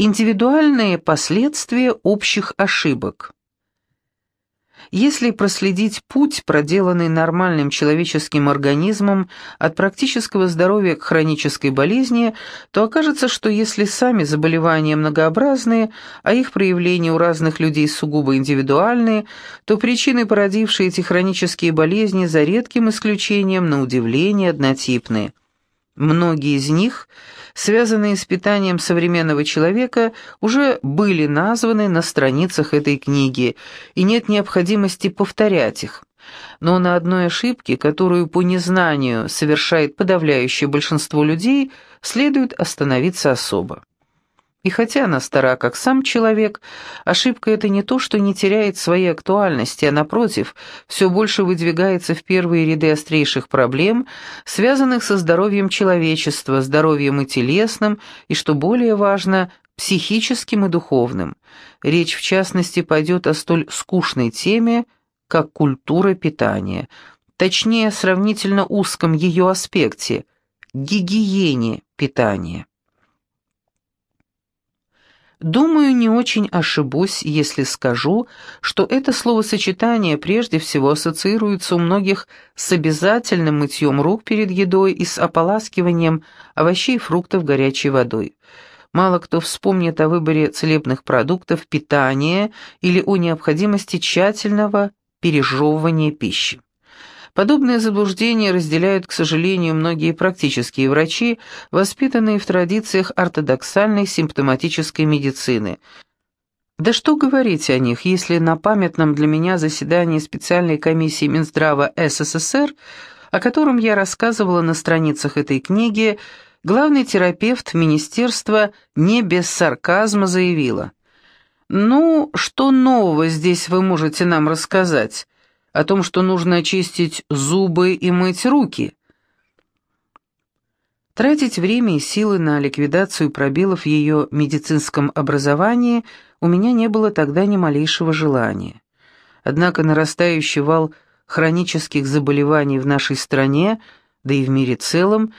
Индивидуальные последствия общих ошибок. Если проследить путь, проделанный нормальным человеческим организмом от практического здоровья к хронической болезни, то окажется, что если сами заболевания многообразные, а их проявления у разных людей сугубо индивидуальные, то причины, породившие эти хронические болезни, за редким исключением, на удивление, однотипные. Многие из них – связанные с питанием современного человека, уже были названы на страницах этой книги, и нет необходимости повторять их. Но на одной ошибке, которую по незнанию совершает подавляющее большинство людей, следует остановиться особо. И хотя она стара, как сам человек, ошибка эта не то, что не теряет своей актуальности, а напротив, все больше выдвигается в первые ряды острейших проблем, связанных со здоровьем человечества, здоровьем и телесным, и, что более важно, психическим и духовным. Речь, в частности, пойдет о столь скучной теме, как культура питания, точнее, сравнительно узком ее аспекте – гигиене питания. Думаю, не очень ошибусь, если скажу, что это словосочетание прежде всего ассоциируется у многих с обязательным мытьем рук перед едой и с ополаскиванием овощей и фруктов горячей водой. Мало кто вспомнит о выборе целебных продуктов питания или о необходимости тщательного пережевывания пищи. Подобные заблуждения разделяют, к сожалению, многие практические врачи, воспитанные в традициях ортодоксальной симптоматической медицины. Да что говорить о них, если на памятном для меня заседании специальной комиссии Минздрава СССР, о котором я рассказывала на страницах этой книги, главный терапевт министерства не без сарказма заявила. «Ну, что нового здесь вы можете нам рассказать? О том, что нужно очистить зубы и мыть руки. Тратить время и силы на ликвидацию пробелов в ее медицинском образовании у меня не было тогда ни малейшего желания. Однако нарастающий вал хронических заболеваний в нашей стране, да и в мире целом,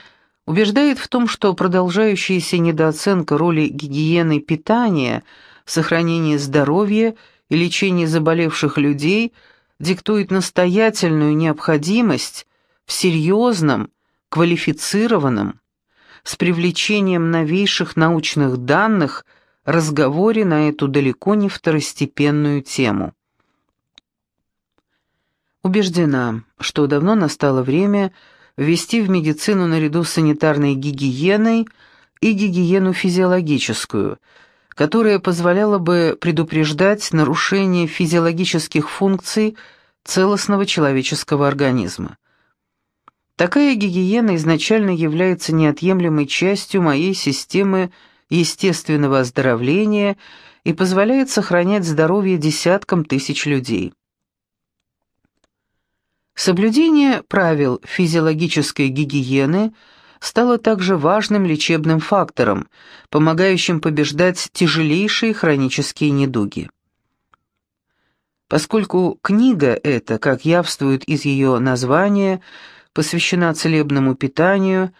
убеждает в том, что продолжающаяся недооценка роли гигиены питания в сохранении здоровья и лечении заболевших людей – диктует настоятельную необходимость в серьезном, квалифицированном, с привлечением новейших научных данных разговоре на эту далеко не второстепенную тему. Убеждена, что давно настало время ввести в медицину наряду с санитарной гигиеной и гигиену физиологическую – которая позволяла бы предупреждать нарушение физиологических функций целостного человеческого организма. Такая гигиена изначально является неотъемлемой частью моей системы естественного оздоровления и позволяет сохранять здоровье десяткам тысяч людей. Соблюдение правил физиологической гигиены – стало также важным лечебным фактором, помогающим побеждать тяжелейшие хронические недуги. Поскольку книга эта, как явствует из ее названия, посвящена целебному питанию,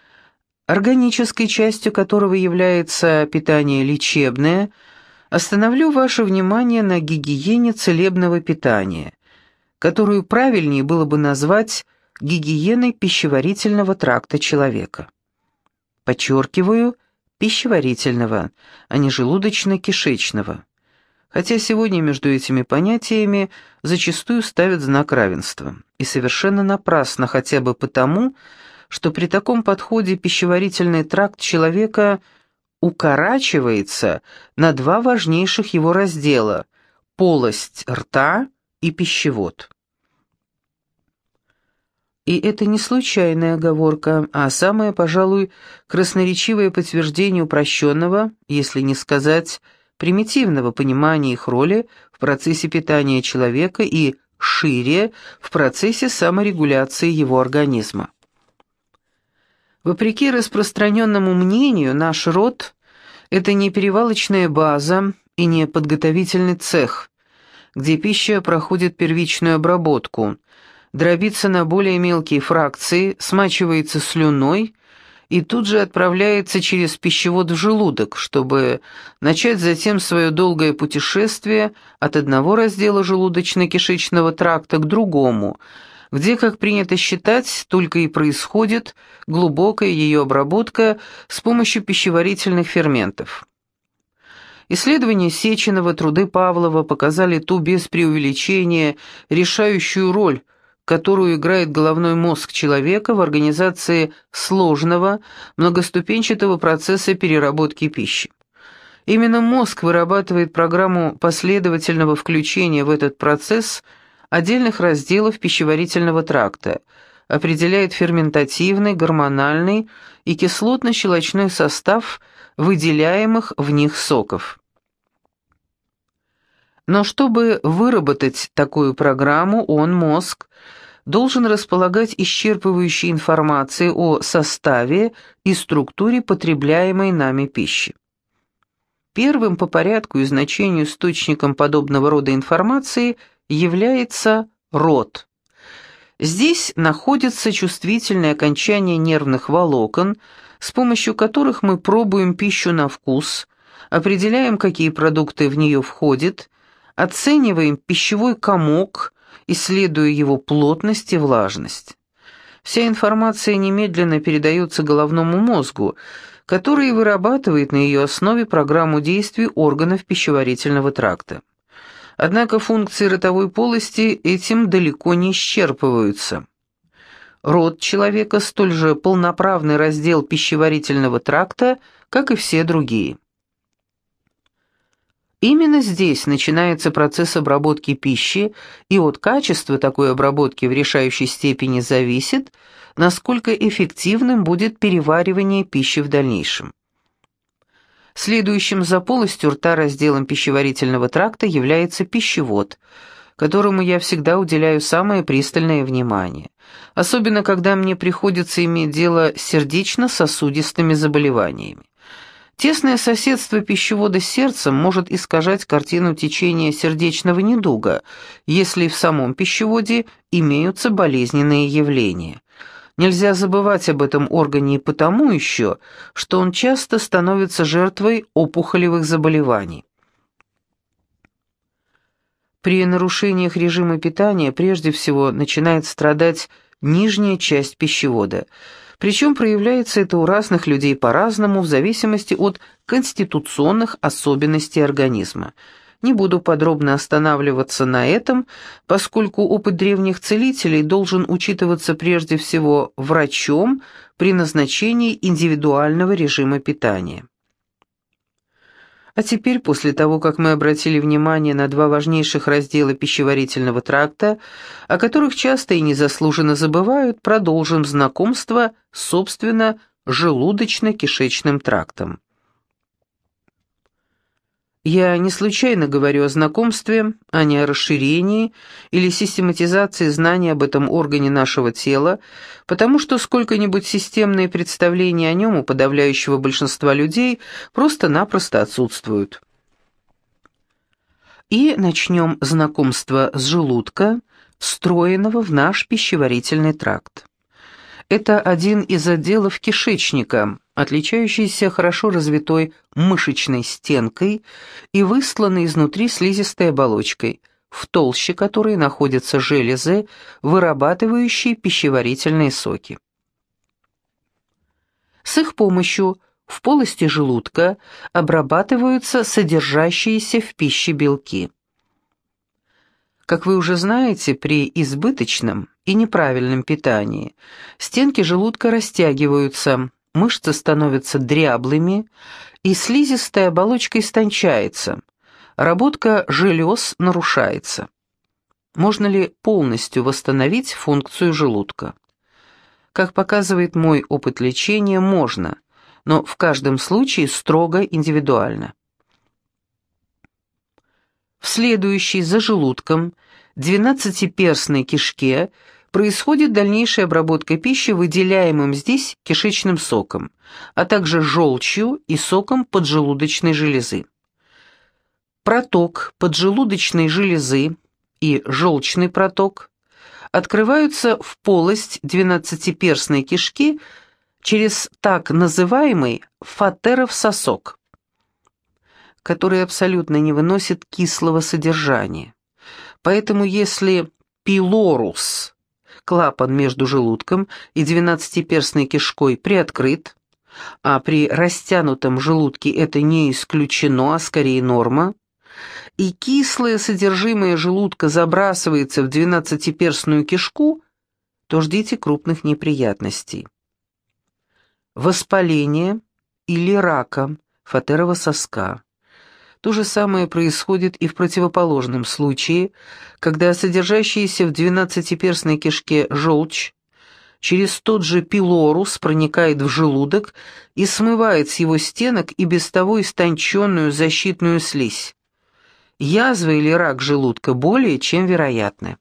органической частью которого является питание лечебное, остановлю ваше внимание на гигиене целебного питания, которую правильнее было бы назвать гигиеной пищеварительного тракта человека. Подчеркиваю, пищеварительного, а не желудочно-кишечного. Хотя сегодня между этими понятиями зачастую ставят знак равенства. И совершенно напрасно хотя бы потому, что при таком подходе пищеварительный тракт человека укорачивается на два важнейших его раздела – полость рта и пищевод. И это не случайная оговорка, а самое, пожалуй, красноречивое подтверждение упрощенного, если не сказать примитивного понимания их роли в процессе питания человека и, шире, в процессе саморегуляции его организма. Вопреки распространенному мнению, наш род – это не перевалочная база и не подготовительный цех, где пища проходит первичную обработку – дробится на более мелкие фракции, смачивается слюной и тут же отправляется через пищевод в желудок, чтобы начать затем свое долгое путешествие от одного раздела желудочно-кишечного тракта к другому, где, как принято считать, только и происходит глубокая ее обработка с помощью пищеварительных ферментов. Исследования Сеченова, труды Павлова показали ту без преувеличения решающую роль, которую играет головной мозг человека в организации сложного, многоступенчатого процесса переработки пищи. Именно мозг вырабатывает программу последовательного включения в этот процесс отдельных разделов пищеварительного тракта, определяет ферментативный, гормональный и кислотно-щелочной состав выделяемых в них соков. Но чтобы выработать такую программу, он, мозг, должен располагать исчерпывающей информацией о составе и структуре потребляемой нами пищи. Первым по порядку и значению источником подобного рода информации является рот. Здесь находятся чувствительные окончания нервных волокон, с помощью которых мы пробуем пищу на вкус, определяем, какие продукты в нее входят, оцениваем пищевой комок, исследуя его плотность и влажность. Вся информация немедленно передается головному мозгу, который вырабатывает на ее основе программу действий органов пищеварительного тракта. Однако функции ротовой полости этим далеко не исчерпываются. Рот человека столь же полноправный раздел пищеварительного тракта, как и все другие. Именно здесь начинается процесс обработки пищи, и от качества такой обработки в решающей степени зависит, насколько эффективным будет переваривание пищи в дальнейшем. Следующим за полостью рта разделом пищеварительного тракта является пищевод, которому я всегда уделяю самое пристальное внимание, особенно когда мне приходится иметь дело с сердечно-сосудистыми заболеваниями. Тесное соседство пищевода с сердцем может искажать картину течения сердечного недуга, если в самом пищеводе имеются болезненные явления. Нельзя забывать об этом органе и потому еще, что он часто становится жертвой опухолевых заболеваний. При нарушениях режима питания прежде всего начинает страдать нижняя часть пищевода – причем проявляется это у разных людей по-разному в зависимости от конституционных особенностей организма. Не буду подробно останавливаться на этом, поскольку опыт древних целителей должен учитываться прежде всего врачом при назначении индивидуального режима питания. А теперь, после того, как мы обратили внимание на два важнейших раздела пищеварительного тракта, о которых часто и незаслуженно забывают, продолжим знакомство, собственно, желудочно-кишечным трактом. Я не случайно говорю о знакомстве, а не о расширении или систематизации знаний об этом органе нашего тела, потому что сколько-нибудь системные представления о нем у подавляющего большинства людей просто-напросто отсутствуют. И начнем знакомство с желудка, встроенного в наш пищеварительный тракт. Это один из отделов кишечника, отличающийся хорошо развитой мышечной стенкой и высланный изнутри слизистой оболочкой, в толще которой находятся железы, вырабатывающие пищеварительные соки. С их помощью в полости желудка обрабатываются содержащиеся в пище белки. Как вы уже знаете, при избыточном и неправильном питании стенки желудка растягиваются, мышцы становятся дряблыми, и слизистая оболочка истончается, работка желез нарушается. Можно ли полностью восстановить функцию желудка? Как показывает мой опыт лечения, можно, но в каждом случае строго индивидуально. В следующей за желудком двенадцатиперстной кишке происходит дальнейшая обработка пищи выделяемым здесь кишечным соком, а также желчью и соком поджелудочной железы. Проток поджелудочной железы и желчный проток открываются в полость двенадцатиперстной кишки через так называемый фатеров сосок, который абсолютно не выносит кислого содержания. Поэтому если пилорус, клапан между желудком и двенадцатиперстной кишкой приоткрыт, а при растянутом желудке это не исключено, а скорее норма, и кислое содержимое желудка забрасывается в двенадцатиперстную кишку, то ждите крупных неприятностей. Воспаление или рака фатерова соска. То же самое происходит и в противоположном случае, когда содержащаяся в двенадцатиперстной кишке желчь через тот же пилорус проникает в желудок и смывает с его стенок и без того истонченную защитную слизь. Язва или рак желудка более чем вероятны.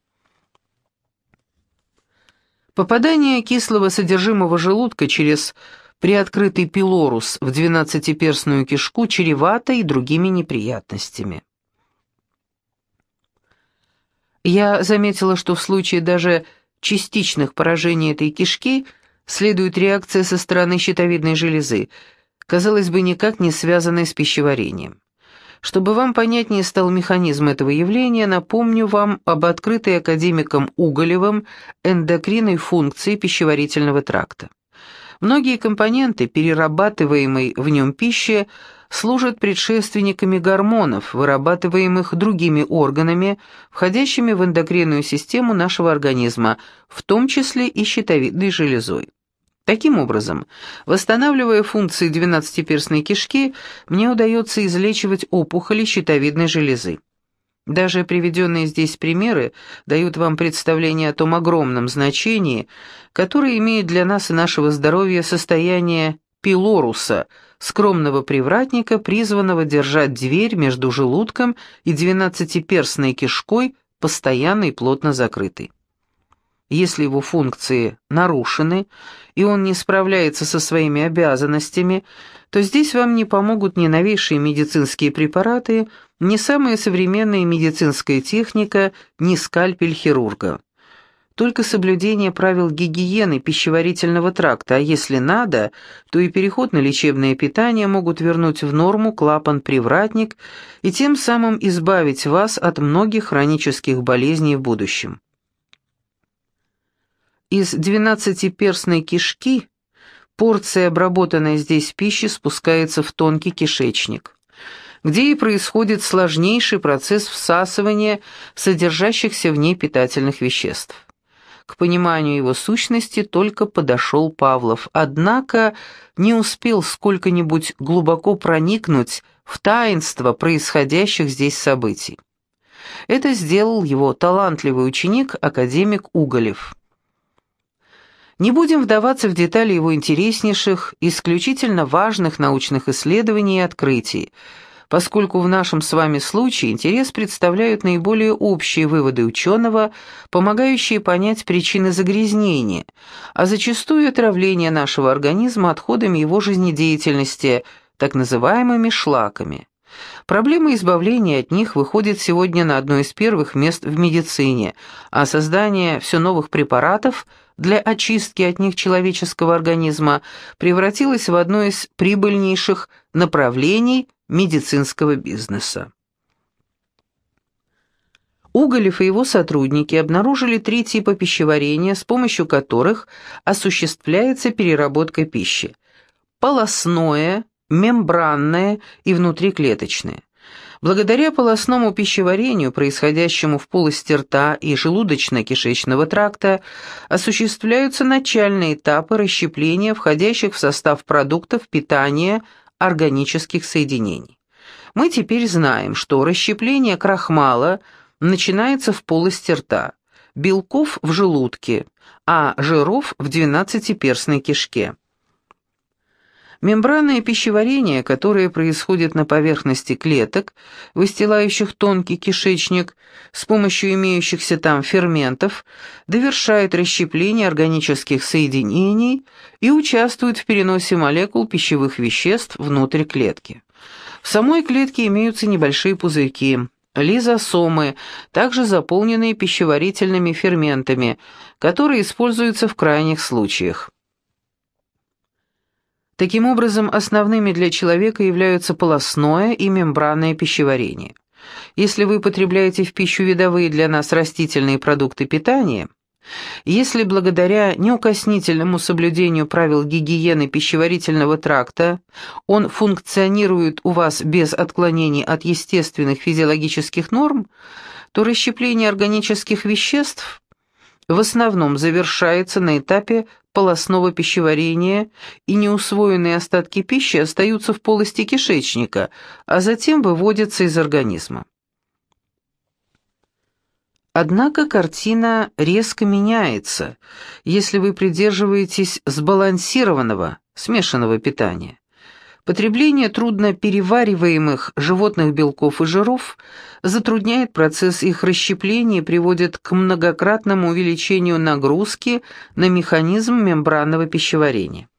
Попадание кислого содержимого желудка через приоткрытый пилорус в двенадцатиперстную кишку чревато и другими неприятностями. Я заметила, что в случае даже частичных поражений этой кишки следует реакция со стороны щитовидной железы, казалось бы, никак не связанная с пищеварением. Чтобы вам понятнее стал механизм этого явления, напомню вам об открытой академиком Уголевым эндокринной функции пищеварительного тракта. Многие компоненты, перерабатываемой в нем пищи, служат предшественниками гормонов, вырабатываемых другими органами, входящими в эндокринную систему нашего организма, в том числе и щитовидной железой. Таким образом, восстанавливая функции двенадцатиперстной кишки, мне удается излечивать опухоли щитовидной железы. Даже приведенные здесь примеры дают вам представление о том огромном значении, которое имеет для нас и нашего здоровья состояние пилоруса, скромного привратника, призванного держать дверь между желудком и двенадцатиперстной кишкой постоянно и плотно закрытой. Если его функции нарушены, и он не справляется со своими обязанностями, то здесь вам не помогут ни новейшие медицинские препараты, ни самая современная медицинская техника, ни скальпель хирурга. Только соблюдение правил гигиены пищеварительного тракта, а если надо, то и переход на лечебное питание могут вернуть в норму клапан-привратник и тем самым избавить вас от многих хронических болезней в будущем. Из двенадцатиперстной кишки порция обработанной здесь пищи спускается в тонкий кишечник, где и происходит сложнейший процесс всасывания содержащихся в ней питательных веществ. К пониманию его сущности только подошел Павлов, однако не успел сколько-нибудь глубоко проникнуть в таинство происходящих здесь событий. Это сделал его талантливый ученик, академик Уголев. Не будем вдаваться в детали его интереснейших, исключительно важных научных исследований и открытий, поскольку в нашем с вами случае интерес представляют наиболее общие выводы ученого, помогающие понять причины загрязнения, а зачастую отравления нашего организма отходами его жизнедеятельности, так называемыми шлаками. Проблема избавления от них выходит сегодня на одно из первых мест в медицине, а создание все новых препаратов – для очистки от них человеческого организма превратилась в одно из прибыльнейших направлений медицинского бизнеса. Уголев и его сотрудники обнаружили три типа пищеварения, с помощью которых осуществляется переработка пищи – полостное, мембранное и внутриклеточное. Благодаря полостному пищеварению, происходящему в полости рта и желудочно-кишечного тракта, осуществляются начальные этапы расщепления входящих в состав продуктов питания органических соединений. Мы теперь знаем, что расщепление крахмала начинается в полости рта, белков в желудке, а жиров в двенадцатиперстной кишке. Мембранное пищеварение, которое происходит на поверхности клеток, выстилающих тонкий кишечник, с помощью имеющихся там ферментов, довершает расщепление органических соединений и участвует в переносе молекул пищевых веществ внутрь клетки. В самой клетке имеются небольшие пузырьки, лизосомы, также заполненные пищеварительными ферментами, которые используются в крайних случаях. Таким образом, основными для человека являются полостное и мембранное пищеварение. Если вы потребляете в пищу видовые для нас растительные продукты питания, если благодаря неукоснительному соблюдению правил гигиены пищеварительного тракта он функционирует у вас без отклонений от естественных физиологических норм, то расщепление органических веществ в основном завершается на этапе полостного пищеварения, и неусвоенные остатки пищи остаются в полости кишечника, а затем выводятся из организма. Однако картина резко меняется, если вы придерживаетесь сбалансированного, смешанного питания. Потребление трудно перевариваемых животных белков и жиров затрудняет процесс их расщепления и приводит к многократному увеличению нагрузки на механизм мембранного пищеварения.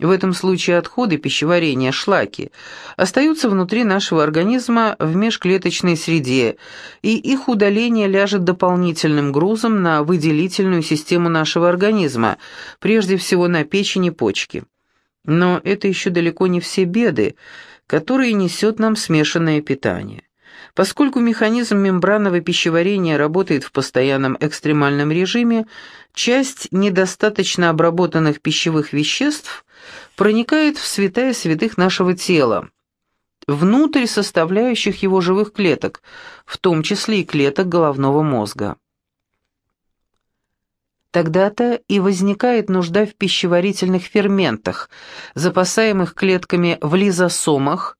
В этом случае отходы пищеварения, шлаки, остаются внутри нашего организма в межклеточной среде, и их удаление ляжет дополнительным грузом на выделительную систему нашего организма, прежде всего на печень и почки. Но это еще далеко не все беды, которые несет нам смешанное питание. Поскольку механизм мембранного пищеварения работает в постоянном экстремальном режиме, часть недостаточно обработанных пищевых веществ проникает в святая святых нашего тела, внутрь составляющих его живых клеток, в том числе и клеток головного мозга. Тогда-то и возникает нужда в пищеварительных ферментах, запасаемых клетками в лизосомах,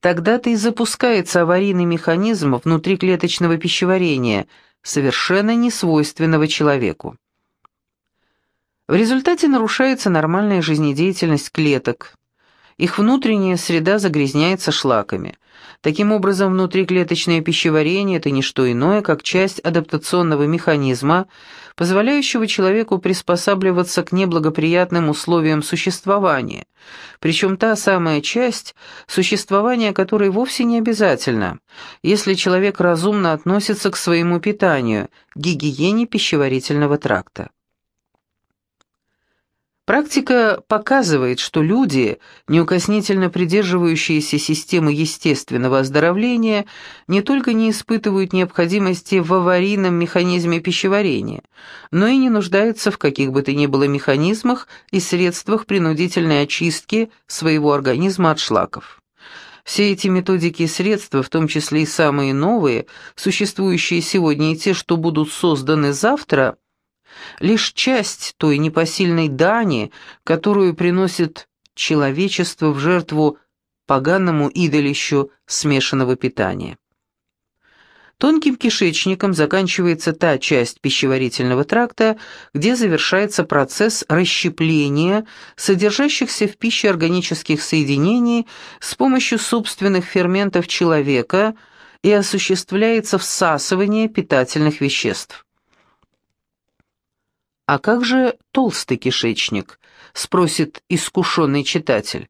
тогда-то и запускается аварийный механизм внутриклеточного пищеварения, совершенно несвойственного человеку. В результате нарушается нормальная жизнедеятельность клеток, их внутренняя среда загрязняется шлаками. Таким образом, внутриклеточное пищеварение – это не что иное, как часть адаптационного механизма, позволяющего человеку приспосабливаться к неблагоприятным условиям существования. Причем та самая часть, существования которой вовсе не обязательно, если человек разумно относится к своему питанию, гигиене пищеварительного тракта. Практика показывает, что люди, неукоснительно придерживающиеся системы естественного оздоровления, не только не испытывают необходимости в аварийном механизме пищеварения, но и не нуждаются в каких бы то ни было механизмах и средствах принудительной очистки своего организма от шлаков. Все эти методики и средства, в том числе и самые новые, существующие сегодня и те, что будут созданы завтра – лишь часть той непосильной дани, которую приносит человечество в жертву поганому идолищу смешанного питания. Тонким кишечником заканчивается та часть пищеварительного тракта, где завершается процесс расщепления содержащихся в пище органических соединений с помощью собственных ферментов человека и осуществляется всасывание питательных веществ. «А как же толстый кишечник?» — спросит искушенный читатель.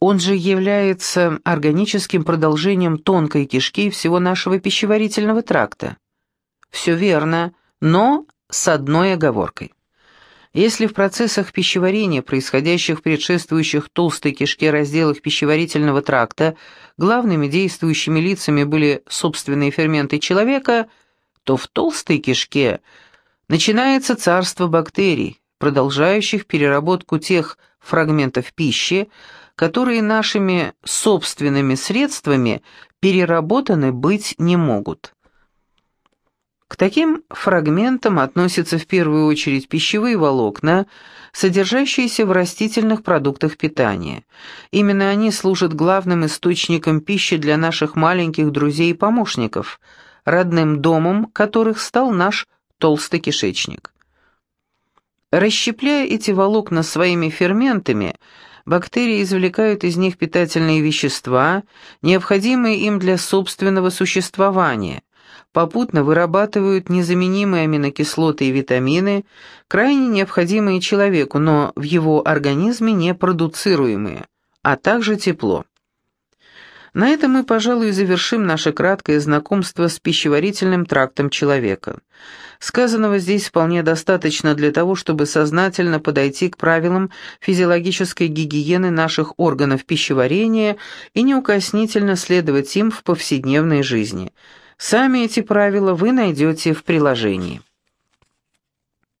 Он же является органическим продолжением тонкой кишки всего нашего пищеварительного тракта. Все верно, но с одной оговоркой. Если в процессах пищеварения, происходящих в предшествующих толстой кишке разделах пищеварительного тракта, главными действующими лицами были собственные ферменты человека, то в толстой кишке – Начинается царство бактерий, продолжающих переработку тех фрагментов пищи, которые нашими собственными средствами переработаны быть не могут. К таким фрагментам относятся в первую очередь пищевые волокна, содержащиеся в растительных продуктах питания. Именно они служат главным источником пищи для наших маленьких друзей и помощников, родным домом которых стал наш толстый кишечник. Расщепляя эти волокна своими ферментами, бактерии извлекают из них питательные вещества, необходимые им для собственного существования, попутно вырабатывают незаменимые аминокислоты и витамины, крайне необходимые человеку, но в его организме не продуцируемые, а также тепло. На этом мы, пожалуй, завершим наше краткое знакомство с пищеварительным трактом человека. Сказанного здесь вполне достаточно для того, чтобы сознательно подойти к правилам физиологической гигиены наших органов пищеварения и неукоснительно следовать им в повседневной жизни. Сами эти правила вы найдете в приложении.